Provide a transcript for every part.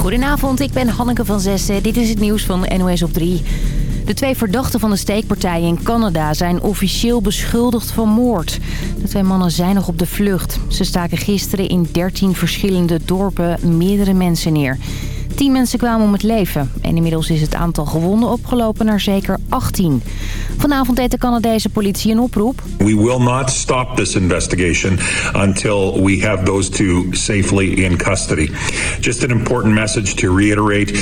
Goedenavond, ik ben Hanneke van Zessen. Dit is het nieuws van NOS op 3. De twee verdachten van de steekpartij in Canada zijn officieel beschuldigd van moord. De twee mannen zijn nog op de vlucht. Ze staken gisteren in 13 verschillende dorpen meerdere mensen neer. Tien mensen kwamen om het leven. En inmiddels is het aantal gewonden opgelopen naar zeker 18. Vanavond deed de Canadese politie een oproep. We will not stop this investigation until we have those two safely in custody. Just an important message to reiterate.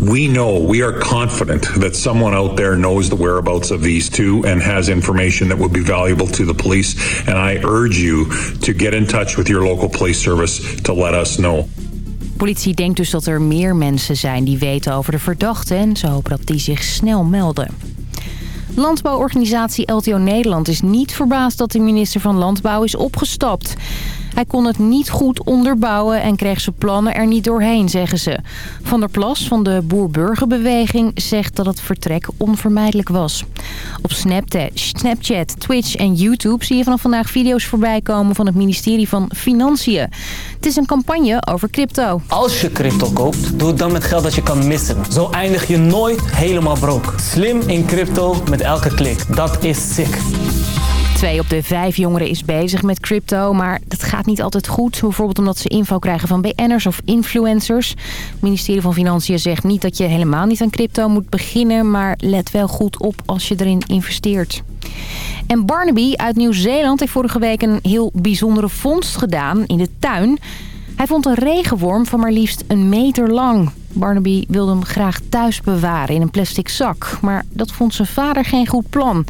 We know, we are confident that someone out there knows the whereabouts of these two and has information that would be valuable to the police. And I urge you to get in touch with your local police service to let us know. Politie denkt dus dat er meer mensen zijn die weten over de verdachten... en ze hopen dat die zich snel melden. Landbouworganisatie LTO Nederland is niet verbaasd dat de minister van Landbouw is opgestapt. Hij kon het niet goed onderbouwen en kreeg zijn plannen er niet doorheen, zeggen ze. Van der Plas van de Boer-Burgerbeweging zegt dat het vertrek onvermijdelijk was. Op Snapchat, Twitch en YouTube zie je vanaf vandaag video's voorbij komen van het ministerie van Financiën. Het is een campagne over crypto. Als je crypto koopt, doe het dan met geld dat je kan missen. Zo eindig je nooit helemaal broke. Slim in crypto met elke klik. Dat is sick. Twee op de vijf jongeren is bezig met crypto, maar dat gaat niet altijd goed. Bijvoorbeeld omdat ze info krijgen van BN'ers of influencers. Het ministerie van Financiën zegt niet dat je helemaal niet aan crypto moet beginnen... maar let wel goed op als je erin investeert. En Barnaby uit Nieuw-Zeeland heeft vorige week een heel bijzondere vondst gedaan in de tuin... Hij vond een regenworm van maar liefst een meter lang. Barnaby wilde hem graag thuis bewaren in een plastic zak. Maar dat vond zijn vader geen goed plan.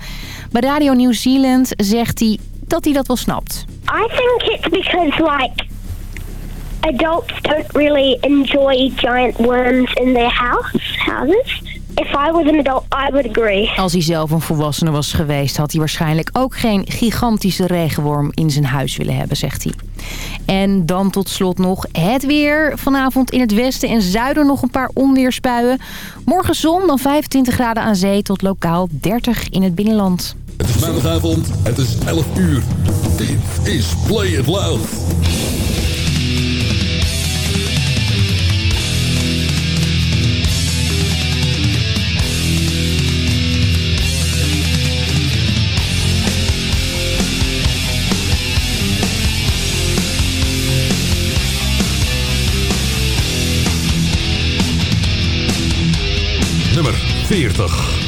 Bij Radio New Zealand zegt hij dat hij dat wel snapt. I think it's because like adults don't really enjoy giant worms in their house houses. If I was an adult, I would agree. Als hij zelf een volwassene was geweest... had hij waarschijnlijk ook geen gigantische regenworm in zijn huis willen hebben, zegt hij. En dan tot slot nog het weer. Vanavond in het westen en zuiden nog een paar onweersbuien. Morgen zon, dan 25 graden aan zee tot lokaal 30 in het binnenland. Het is maandagavond, het is 11 uur. Dit is Play It Loud. 40.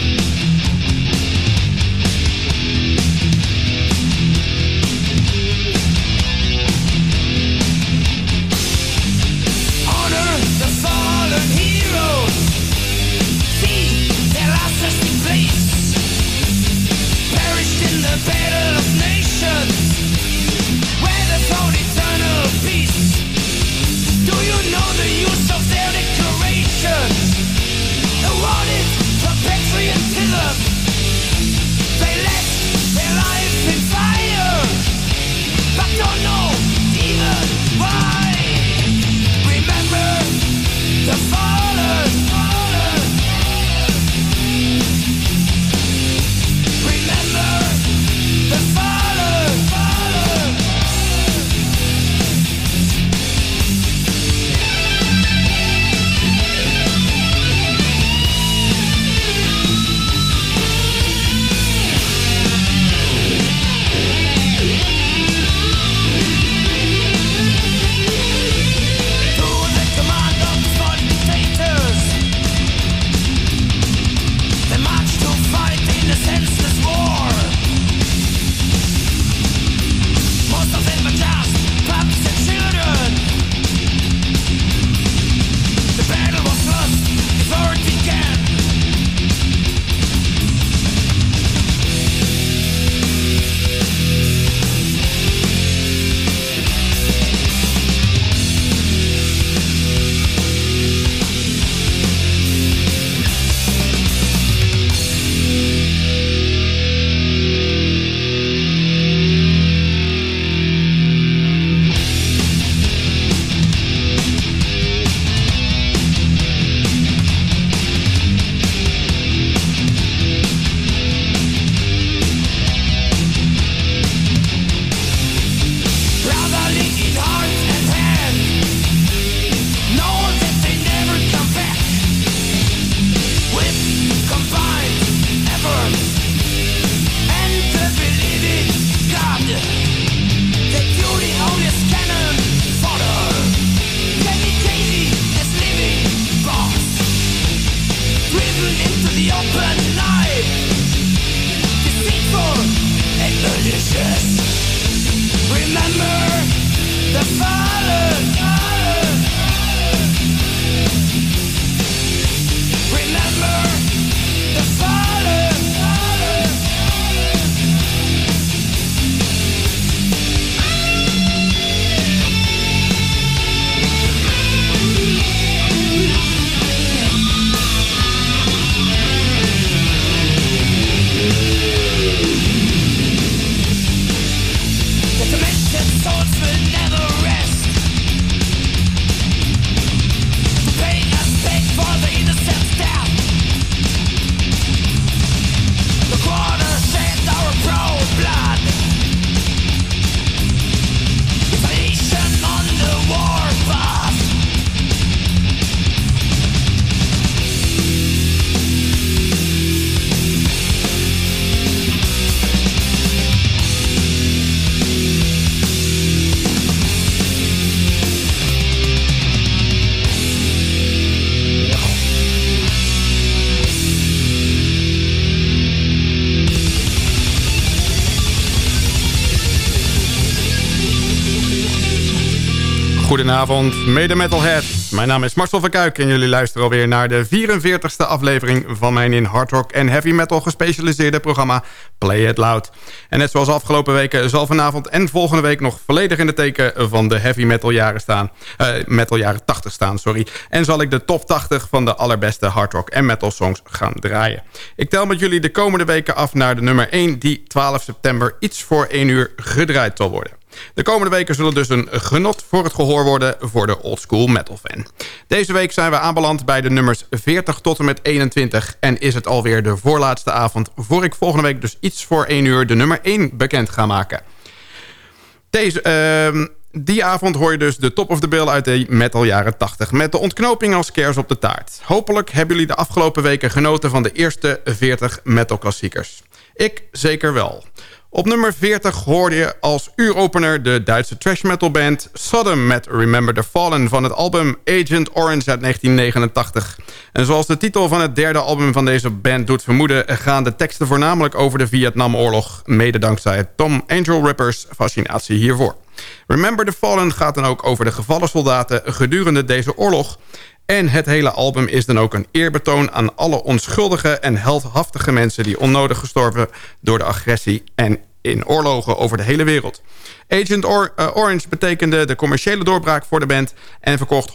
Goedenavond, mede metalhead. Mijn naam is Marcel van Kuik en jullie luisteren alweer naar de 44ste aflevering van mijn in hard rock en heavy metal gespecialiseerde programma Play It Loud. En net zoals afgelopen weken zal vanavond en volgende week nog volledig in de teken van de heavy metal jaren staan. Uh, metal jaren 80 staan, sorry. En zal ik de top 80 van de allerbeste hard rock en metal songs gaan draaien. Ik tel met jullie de komende weken af naar de nummer 1 die 12 september iets voor 1 uur gedraaid zal worden. De komende weken zullen dus een genot voor het gehoor worden voor de oldschool metal fan. Deze week zijn we aanbeland bij de nummers 40 tot en met 21... en is het alweer de voorlaatste avond... voor ik volgende week dus iets voor 1 uur de nummer 1 bekend ga maken. Deze... Uh, die avond hoor je dus de top of the bill uit de metal jaren 80... met de ontknoping als kers op de taart. Hopelijk hebben jullie de afgelopen weken genoten van de eerste 40 metal klassiekers. Ik zeker wel. Op nummer 40 hoorde je als uuropener de Duitse trash metal band Sodom met Remember the Fallen van het album Agent Orange uit 1989. En zoals de titel van het derde album van deze band doet vermoeden... gaan de teksten voornamelijk over de Vietnamoorlog... mede dankzij Tom Angel Rippers fascinatie hiervoor. Remember the Fallen gaat dan ook over de gevallen soldaten gedurende deze oorlog... En het hele album is dan ook een eerbetoon aan alle onschuldige en heldhaftige mensen... die onnodig gestorven door de agressie en in oorlogen over de hele wereld. Agent uh, Orange betekende de commerciële doorbraak voor de band... en verkocht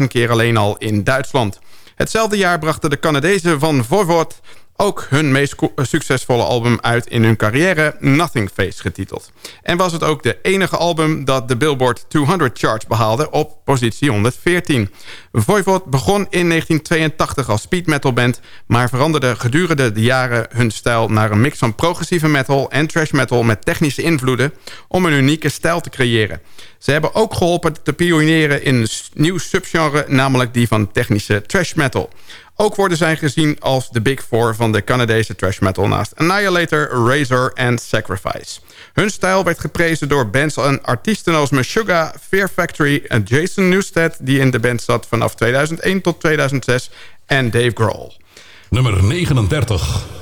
100.000 keer alleen al in Duitsland. Hetzelfde jaar brachten de Canadezen van Voivod ook hun meest succesvolle album uit in hun carrière, Nothing Face getiteld. En was het ook de enige album dat de Billboard 200 charts behaalde op positie 114. Voivod begon in 1982 als speed metal band, maar veranderde gedurende de jaren hun stijl naar een mix van progressieve metal en trash metal met technische invloeden om een unieke stijl te creëren. Ze hebben ook geholpen te pioneren in een nieuw subgenre, namelijk die van technische trash metal. Ook worden zij gezien als de Big Four van de Canadese trash metal... naast Annihilator, Razor en Sacrifice. Hun stijl werd geprezen door bands en artiesten als Meshuggah, Fear Factory... en Jason Newsted, die in de band zat vanaf 2001 tot 2006... en Dave Grohl. Nummer 39.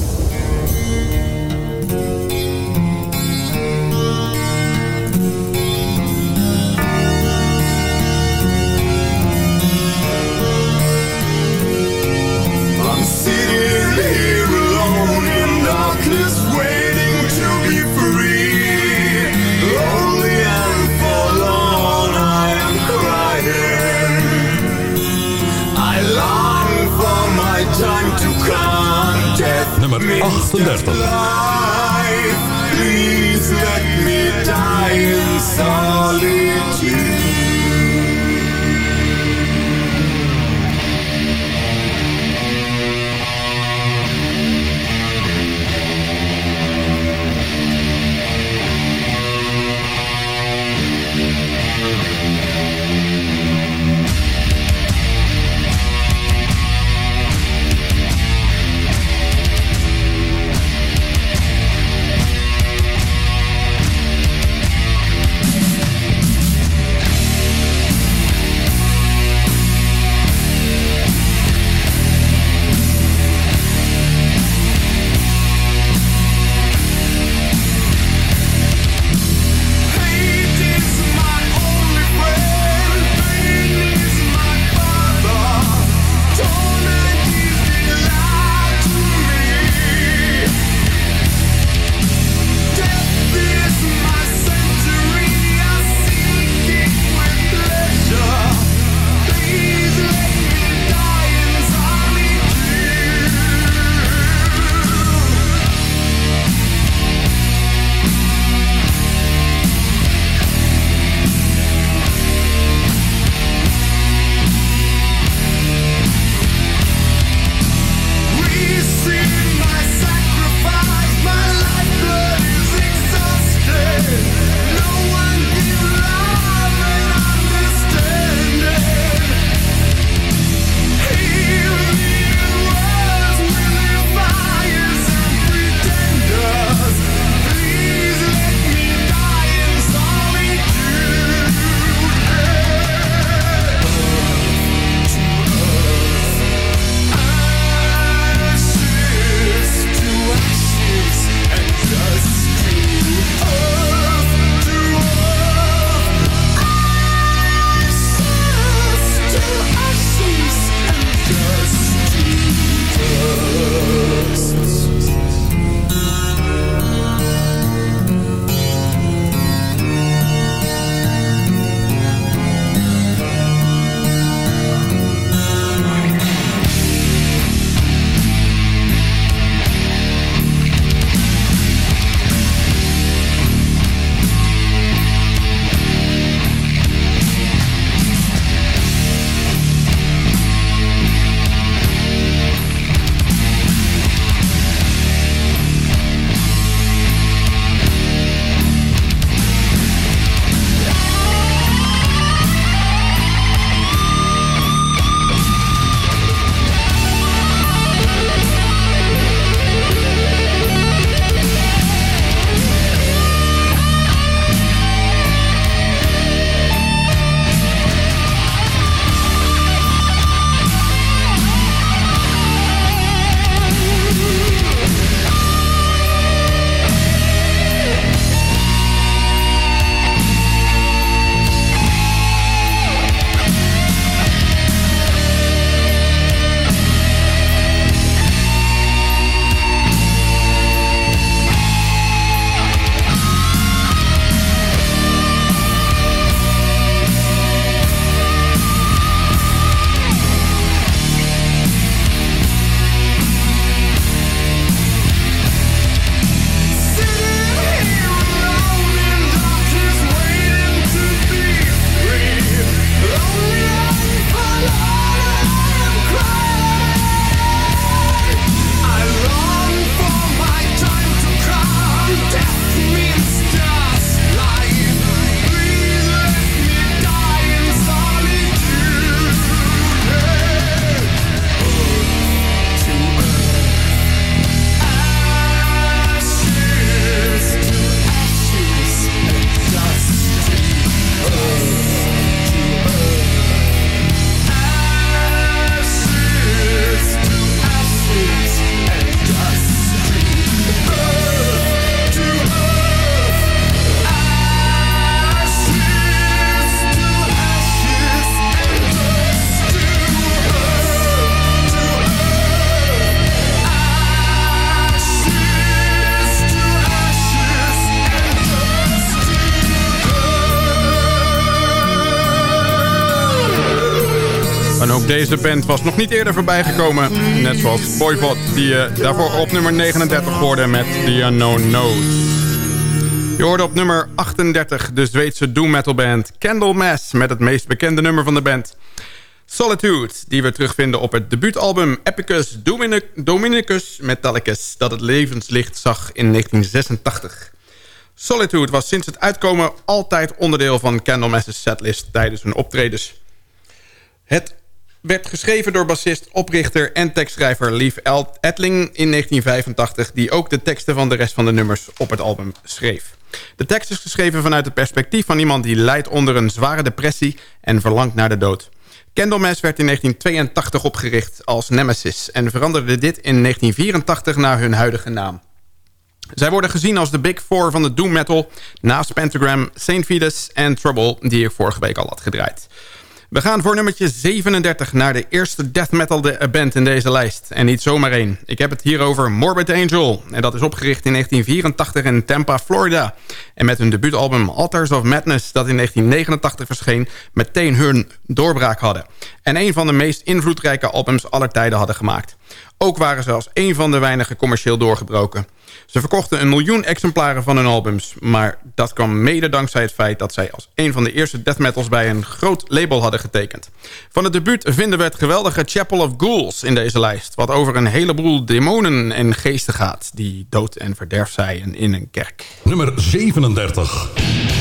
Deze band was nog niet eerder voorbij gekomen. Net zoals Boyvot, die je daarvoor op nummer 39 hoorde met The Unknown Nose. Je hoorde op nummer 38 de Zweedse doom metal band Candlemass... met het meest bekende nummer van de band... Solitude, die we terugvinden op het debuutalbum Epicus Dominicus Metallicus... dat het levenslicht zag in 1986. Solitude was sinds het uitkomen altijd onderdeel van Candlemass's setlist tijdens hun optredens. Het werd geschreven door bassist, oprichter en tekstschrijver Lief Etling in 1985... die ook de teksten van de rest van de nummers op het album schreef. De tekst is geschreven vanuit het perspectief van iemand die lijdt onder een zware depressie... en verlangt naar de dood. Candlemass werd in 1982 opgericht als Nemesis... en veranderde dit in 1984 naar hun huidige naam. Zij worden gezien als de Big Four van de doom metal... naast Pentagram, Saint Vitus en Trouble... die ik vorige week al had gedraaid. We gaan voor nummertje 37 naar de eerste death metal band in deze lijst. En niet zomaar één. Ik heb het hier over Morbid Angel. En dat is opgericht in 1984 in Tampa, Florida. En met hun debuutalbum Altars of Madness... dat in 1989 verscheen, meteen hun doorbraak hadden. En een van de meest invloedrijke albums aller tijden hadden gemaakt. Ook waren ze als een van de weinigen commercieel doorgebroken. Ze verkochten een miljoen exemplaren van hun albums... maar dat kwam mede dankzij het feit dat zij als een van de eerste death metals... bij een groot label hadden getekend. Van het debuut vinden we het geweldige Chapel of Ghouls in deze lijst... wat over een heleboel demonen en geesten gaat... die dood en verderf zijn in een kerk. Nummer 37.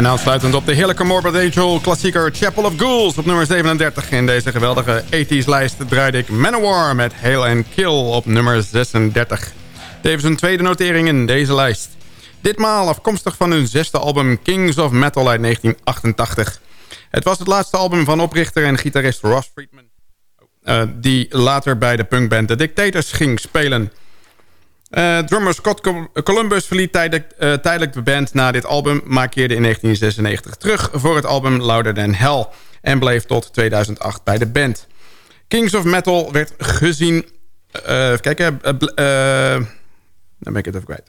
En aansluitend op de heerlijke Morbid Angel klassieker Chapel of Ghouls op nummer 37. In deze geweldige 80s lijst draaide ik Manowar met Hail and Kill op nummer 36. Tevens een tweede notering in deze lijst. Ditmaal afkomstig van hun zesde album Kings of Metal uit 1988. Het was het laatste album van oprichter en gitarist Ross Friedman... Uh, die later bij de punkband The Dictators ging spelen... Uh, drummer Scott Columbus verliet tijdelijk, uh, tijdelijk, de band na dit album... maar keerde in 1996 terug voor het album Louder Than Hell... en bleef tot 2008 bij de band. Kings of Metal werd gezien... Uh, kijken... dan ben ik het even kwijt.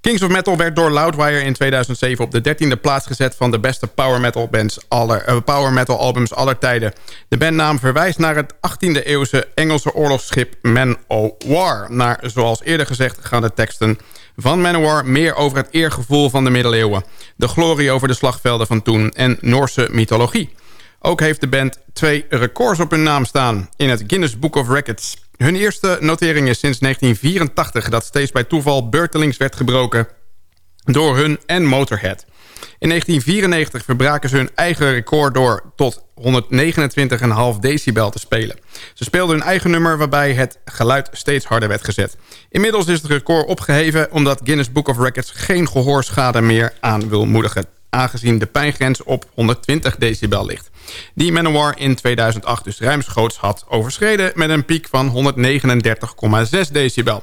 Kings of Metal werd door Loudwire in 2007 op de 13e plaats gezet... van de beste power metal, bands aller, uh, power metal albums aller tijden. De bandnaam verwijst naar het 18e eeuwse Engelse oorlogsschip Man o' War. Naar, zoals eerder gezegd, gaan de teksten van Manowar meer over het eergevoel van de middeleeuwen... de glorie over de slagvelden van toen en Noorse mythologie. Ook heeft de band twee records op hun naam staan in het Guinness Book of Records... Hun eerste notering is sinds 1984 dat steeds bij toeval beurtelings werd gebroken door hun en Motorhead. In 1994 verbraken ze hun eigen record door tot 129,5 decibel te spelen. Ze speelden hun eigen nummer waarbij het geluid steeds harder werd gezet. Inmiddels is het record opgeheven omdat Guinness Book of Records geen gehoorschade meer aan wil moedigen aangezien de pijngrens op 120 decibel ligt. Die Manowar in 2008 dus ruimschoots had overschreden... met een piek van 139,6 decibel.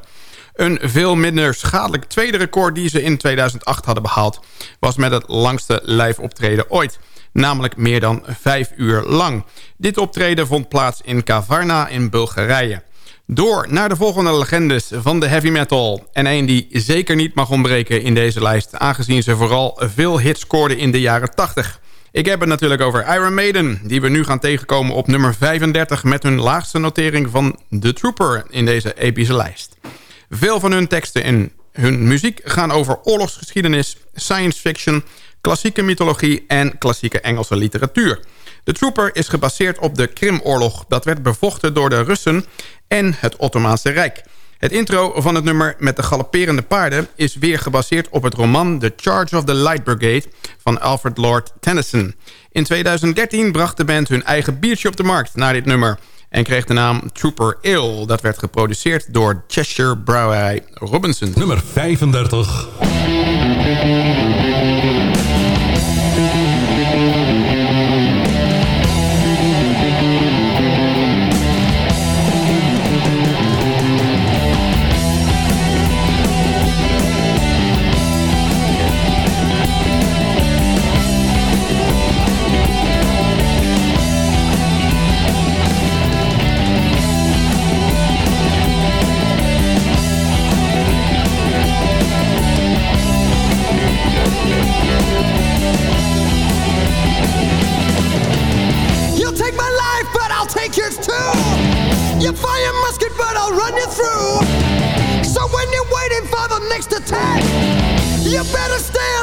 Een veel minder schadelijk tweede record die ze in 2008 hadden behaald... was met het langste live optreden ooit namelijk meer dan vijf uur lang. Dit optreden vond plaats in Kavarna in Bulgarije. Door naar de volgende legendes van de heavy metal. En een die zeker niet mag ontbreken in deze lijst... aangezien ze vooral veel hits scoorden in de jaren 80. Ik heb het natuurlijk over Iron Maiden... die we nu gaan tegenkomen op nummer 35... met hun laagste notering van The Trooper in deze epische lijst. Veel van hun teksten en hun muziek gaan over oorlogsgeschiedenis... science fiction, klassieke mythologie en klassieke Engelse literatuur... De Trooper is gebaseerd op de Krimoorlog. Dat werd bevochten door de Russen en het Ottomaanse Rijk. Het intro van het nummer met de galopperende paarden... is weer gebaseerd op het roman The Charge of the Light Brigade... van Alfred Lord Tennyson. In 2013 bracht de band hun eigen biertje op de markt naar dit nummer... en kreeg de naam Trooper Ale. Dat werd geproduceerd door Cheshire Brouwerij Robinson. Nummer 35. next attack. You better stand.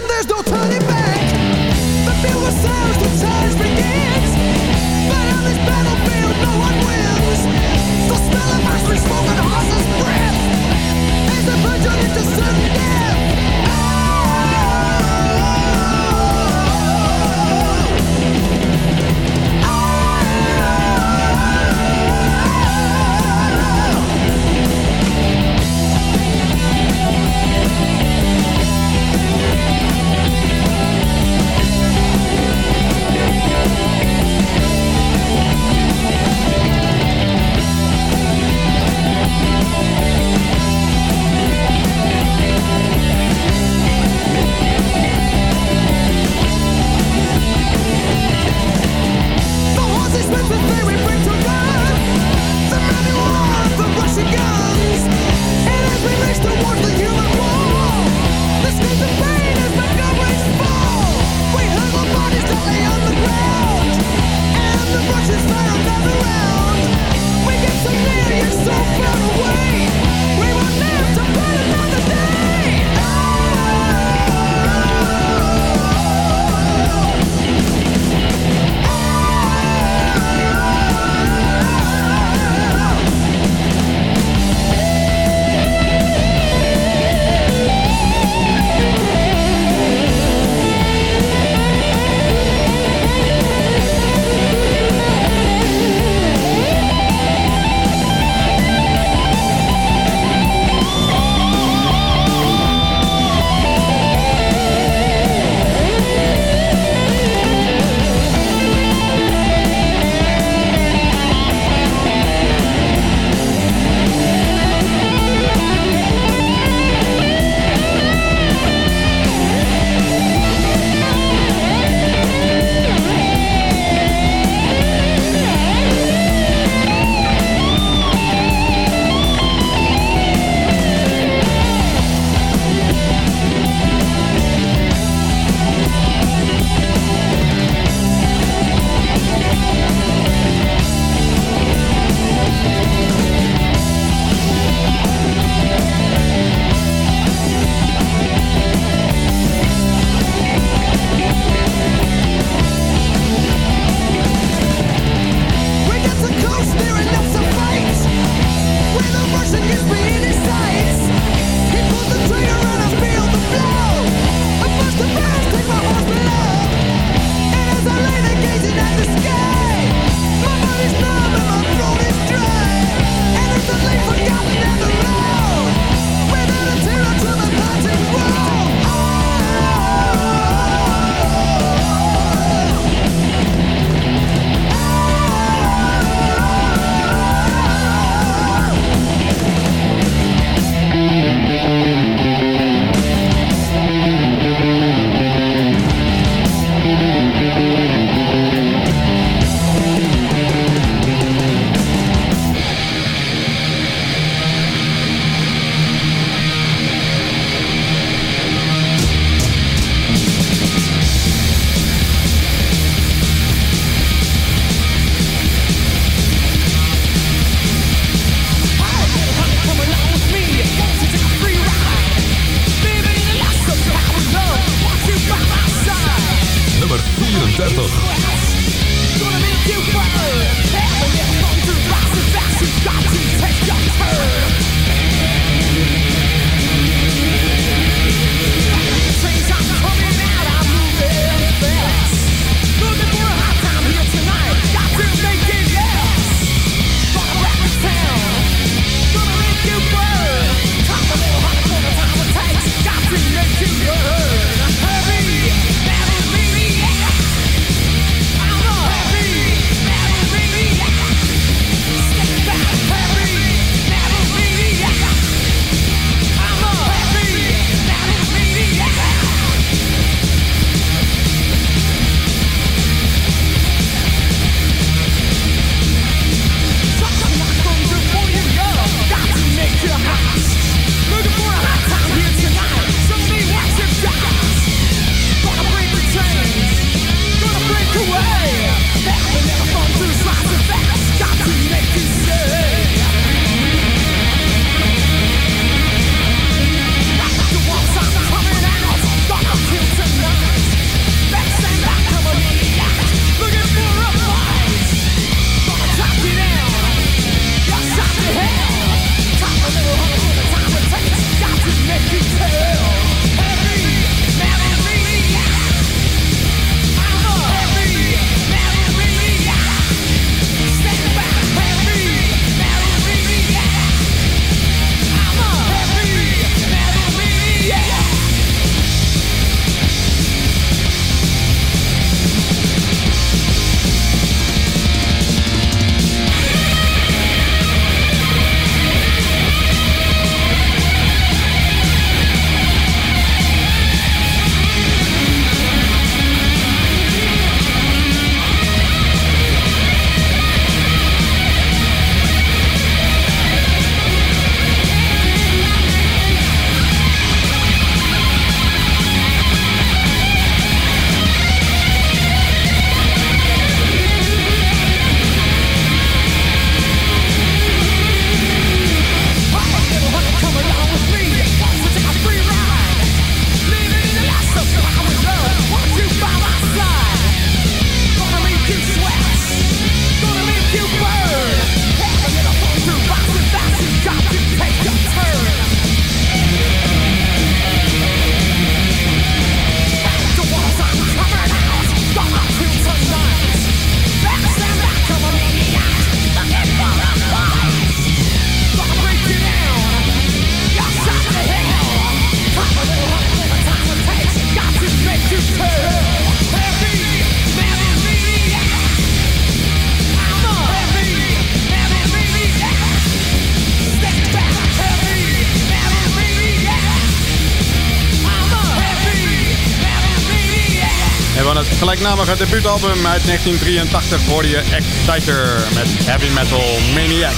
Gelijknamige debuutalbum uit 1983 hoorde je Exciter met Heavy Metal Maniac.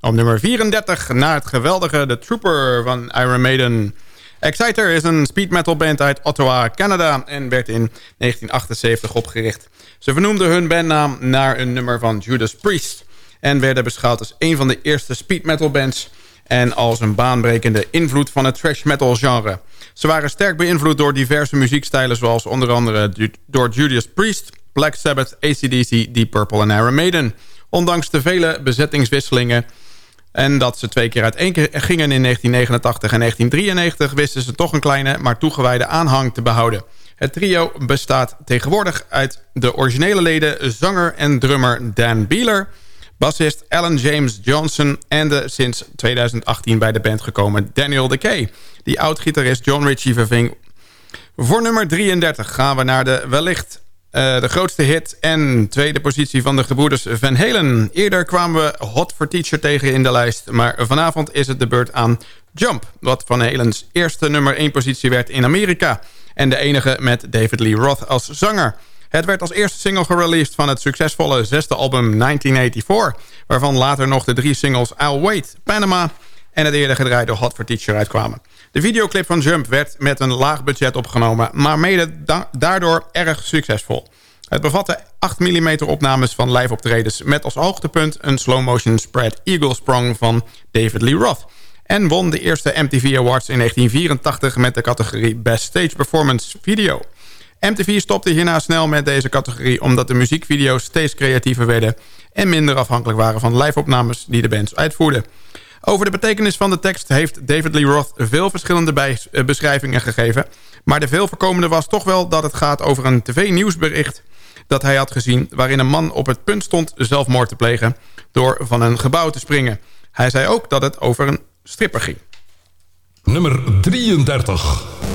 Op nummer 34 na het geweldige The Trooper van Iron Maiden. Exciter is een speed metal band uit Ottawa, Canada en werd in 1978 opgericht. Ze vernoemden hun bandnaam naar een nummer van Judas Priest en werden beschouwd als een van de eerste speed metal bands en als een baanbrekende invloed van het thrash metal genre. Ze waren sterk beïnvloed door diverse muziekstijlen... zoals onder andere door Judas Priest, Black Sabbath, ACDC, Deep Purple en Iron Maiden. Ondanks de vele bezettingswisselingen... en dat ze twee keer uiteen gingen in 1989 en 1993... wisten ze toch een kleine, maar toegewijde aanhang te behouden. Het trio bestaat tegenwoordig uit de originele leden... zanger en drummer Dan Beeler bassist Alan James Johnson... en de sinds 2018 bij de band gekomen Daniel Decay... die oud-gitarist John Ritchie verving. Voor nummer 33 gaan we naar de wellicht uh, de grootste hit en tweede positie van de gebroeders Van Halen. Eerder kwamen we Hot for Teacher tegen in de lijst... maar vanavond is het de beurt aan Jump... wat Van Halens eerste nummer 1 positie werd in Amerika... en de enige met David Lee Roth als zanger... Het werd als eerste single gereleased van het succesvolle zesde album 1984... waarvan later nog de drie singles I'll Wait, Panama... en het eerder gedraaide Hot for Teacher uitkwamen. De videoclip van Jump werd met een laag budget opgenomen... maar mede daardoor erg succesvol. Het bevatte 8 mm opnames van live optredens... met als hoogtepunt een slow-motion spread Eagle Sprong van David Lee Roth... en won de eerste MTV Awards in 1984 met de categorie Best Stage Performance Video... MTV stopte hierna snel met deze categorie... omdat de muziekvideo's steeds creatiever werden... en minder afhankelijk waren van live-opnames die de bands uitvoerden. Over de betekenis van de tekst heeft David Lee Roth veel verschillende eh, beschrijvingen gegeven. Maar de veel voorkomende was toch wel dat het gaat over een tv-nieuwsbericht dat hij had gezien... waarin een man op het punt stond zelfmoord te plegen door van een gebouw te springen. Hij zei ook dat het over een stripper ging. Nummer 33.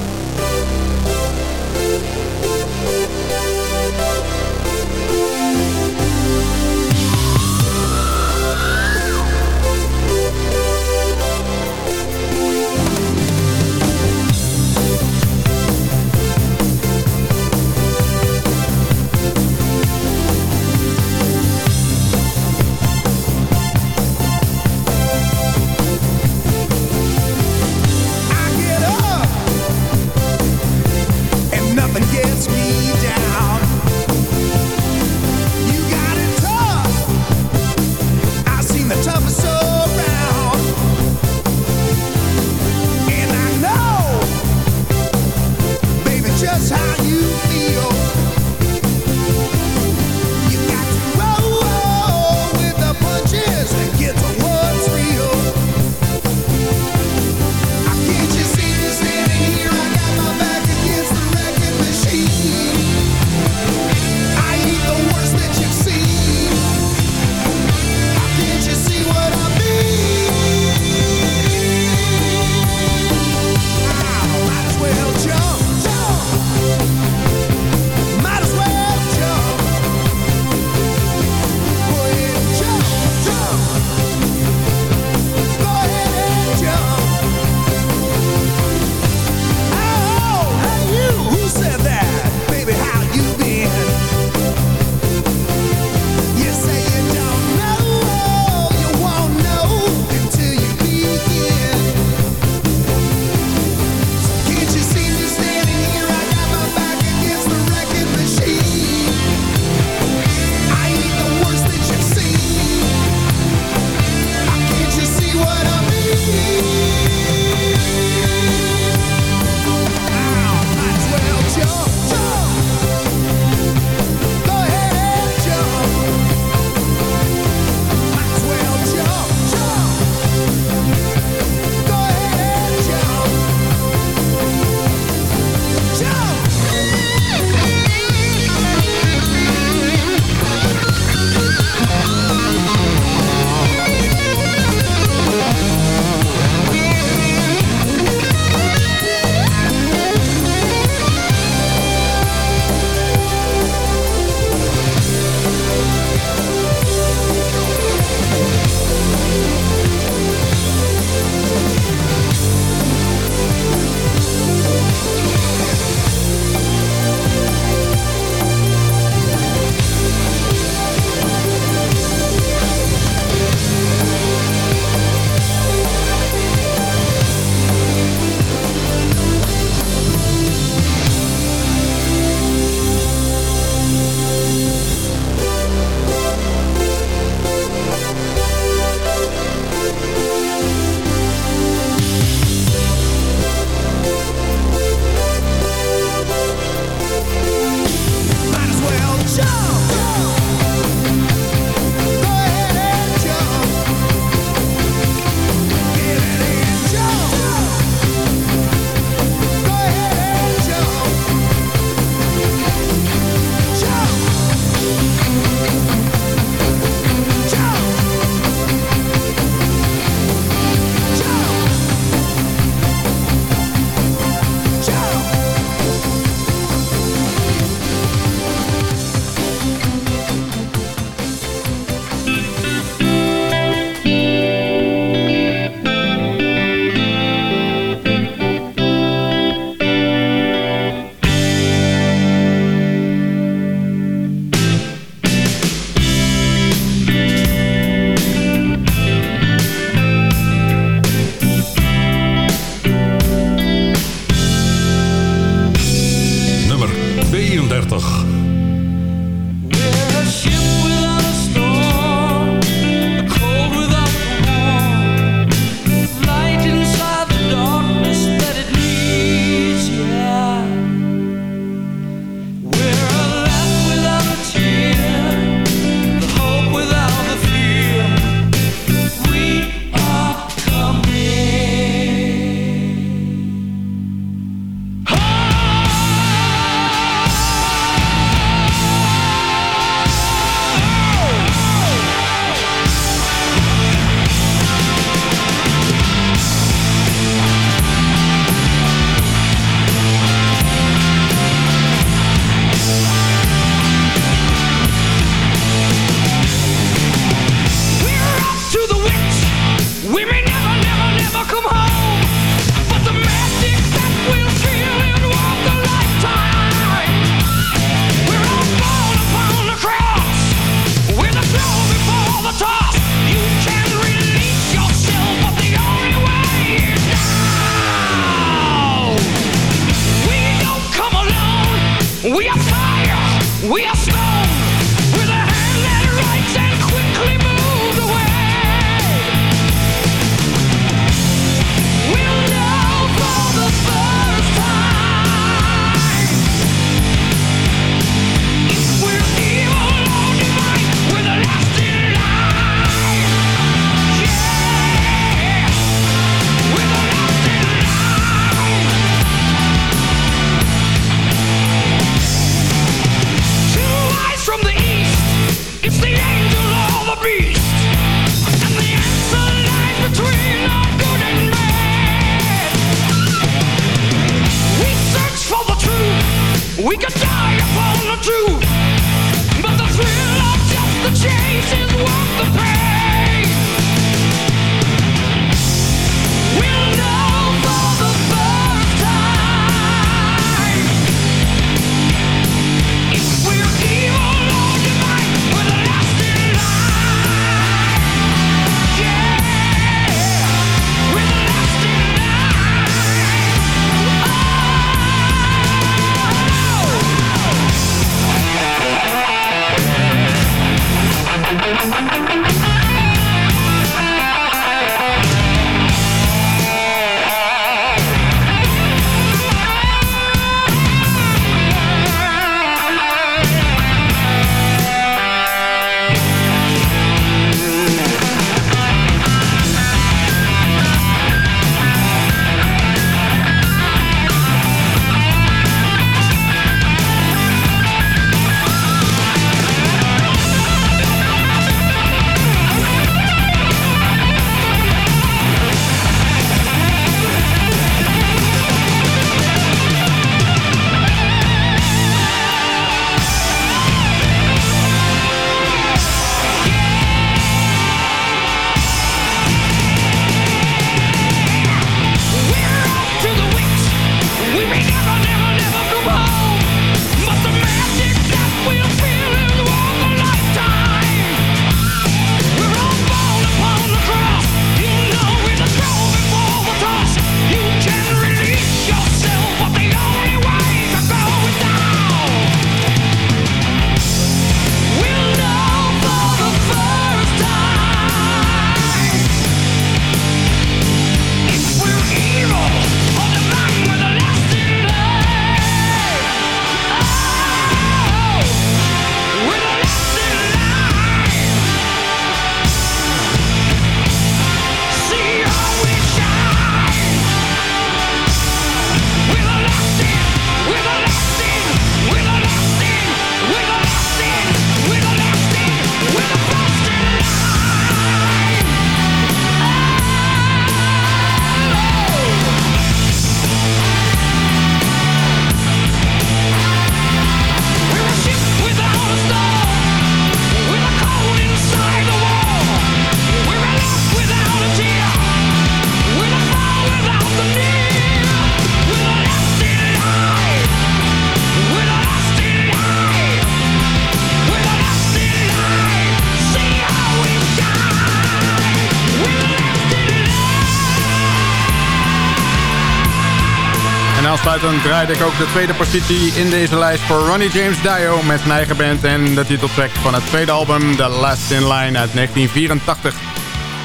Aansluitend draaide ik ook de tweede positie in deze lijst voor Ronnie James Dio met zijn eigen band en de titeltrack van het tweede album The Last in Line uit 1984.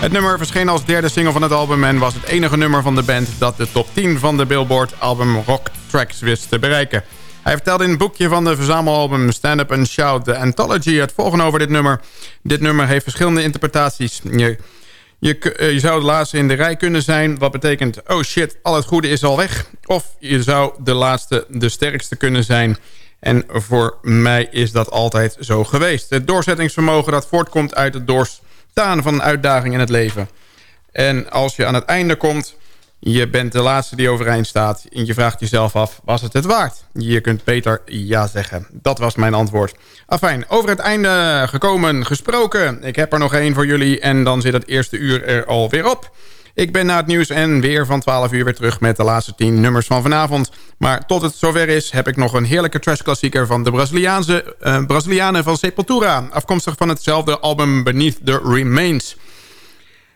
Het nummer verscheen als derde single van het album en was het enige nummer van de band dat de top 10 van de Billboard album Rock Tracks wist te bereiken. Hij vertelde in het boekje van de verzamelalbum Stand Up and Shout The Anthology het volgende over dit nummer. Dit nummer heeft verschillende interpretaties. Eh, je zou de laatste in de rij kunnen zijn. Wat betekent, oh shit, al het goede is al weg. Of je zou de laatste, de sterkste kunnen zijn. En voor mij is dat altijd zo geweest. Het doorzettingsvermogen dat voortkomt uit het doorstaan van een uitdaging in het leven. En als je aan het einde komt... Je bent de laatste die overeind staat. En je vraagt jezelf af, was het het waard? Je kunt beter ja zeggen. Dat was mijn antwoord. Afijn, over het einde gekomen, gesproken. Ik heb er nog één voor jullie en dan zit het eerste uur er alweer op. Ik ben na het nieuws en weer van 12 uur weer terug met de laatste 10 nummers van vanavond. Maar tot het zover is, heb ik nog een heerlijke trashklassieker van de Braziliaanse, eh, Brazilianen van Sepultura. Afkomstig van hetzelfde album Beneath the Remains.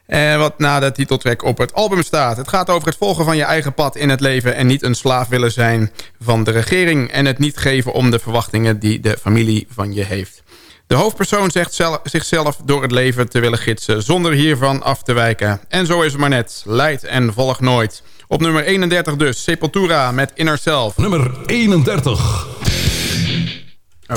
Eh, wat na de titeltrack op het album staat. Het gaat over het volgen van je eigen pad in het leven... en niet een slaaf willen zijn van de regering... en het niet geven om de verwachtingen die de familie van je heeft. De hoofdpersoon zegt zelf, zichzelf door het leven te willen gidsen... zonder hiervan af te wijken. En zo is het maar net. Leid en volg nooit. Op nummer 31 dus, Sepultura met Inner Self. Nummer 31. Oh.